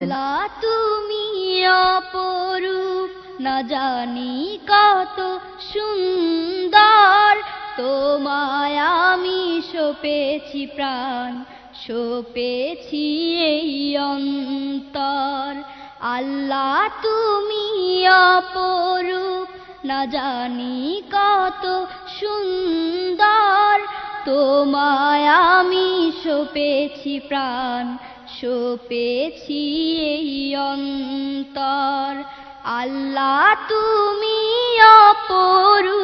লা তুমি অপরূপ, না জানি কত সুন্দর। তোমায় আমি সপেছি প্রাণ, সপেছি এই অন্তর। আল্লাহ তুমি অপরূপ, না জানি কত সুন্দর। তোমায় আমি সপেছি প্রাণ সপেছি এই অন্তর। আল্লাহ, তুমি অপরু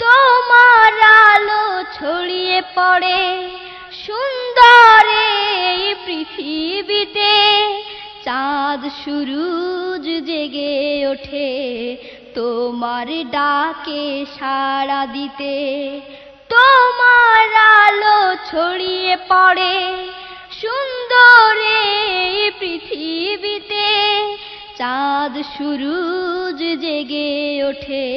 তোমার আলো ছড়িয়ে পড়ে সুন্দরে এই পৃথিবীতে। চাঁদ সুরুজ জেগে ওঠে তোমার ডাকে সাড়া দিতে। তোমার আলো পড়ে সুন্দরে পৃথিবীতে। চাঁদ সুরুজ জেগে ওঠে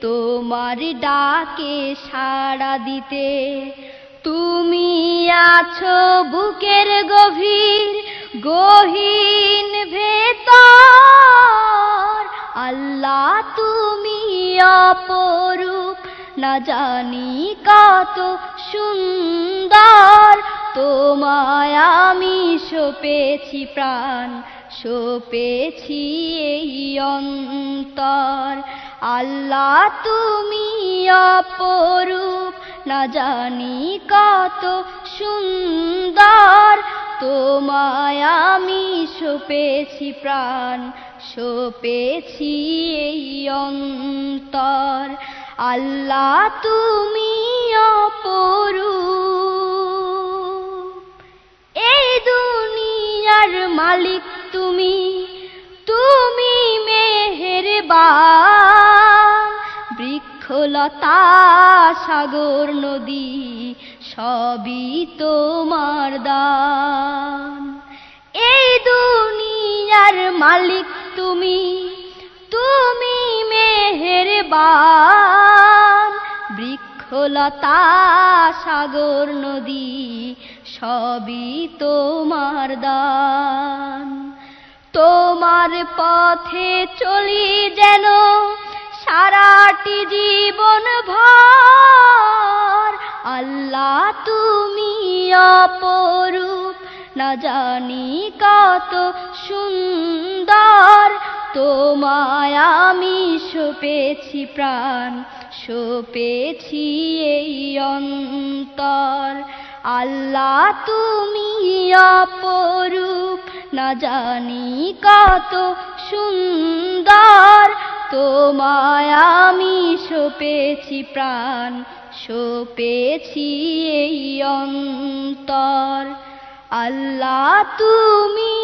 তোমার ডাকে সাড়া দিতে। তুমি আছো বুকের গভীর, গহীন ভেতর। আল্লাহ তুমি অপরূপ না জানি কত সুন্দর। তোমায় আমি সপেছি প্রাণ, সপেছি এই অন্তর। আল্লাহ তুমি অপরূপ, না জানি কত সুন্দর। তোমায় আমি সপেছি প্রাণ, সপেছি এই অন্তর। আল্লাহ তুমি অপরু এই দুনিয়ার মালিক তুমি তুমি মেহেরবান। বৃক্ষলতা, সাগর, নদী, সবই তোমার দান। এই দুনিয়ার মালিক তুমি তুমি মেহেরবান। বৃক্ষলতা সাগর নদী, সবই তোমার দান। তোমার পথে চলি যেন সারাটি জীবন ভর। আল্লাহ, তুমি অপরূপ। না জানি কত সুন্দর। তোমায় আমি সপেছি প্রাণ, সপেছি এই অন্তর। আল্লাহ তুমি অপরূপ, না জানি কত সুন্দর। তোমায় আমি সপেছি প্রাণ, সপেছি এই অন্তর। আল্লাহ তুমি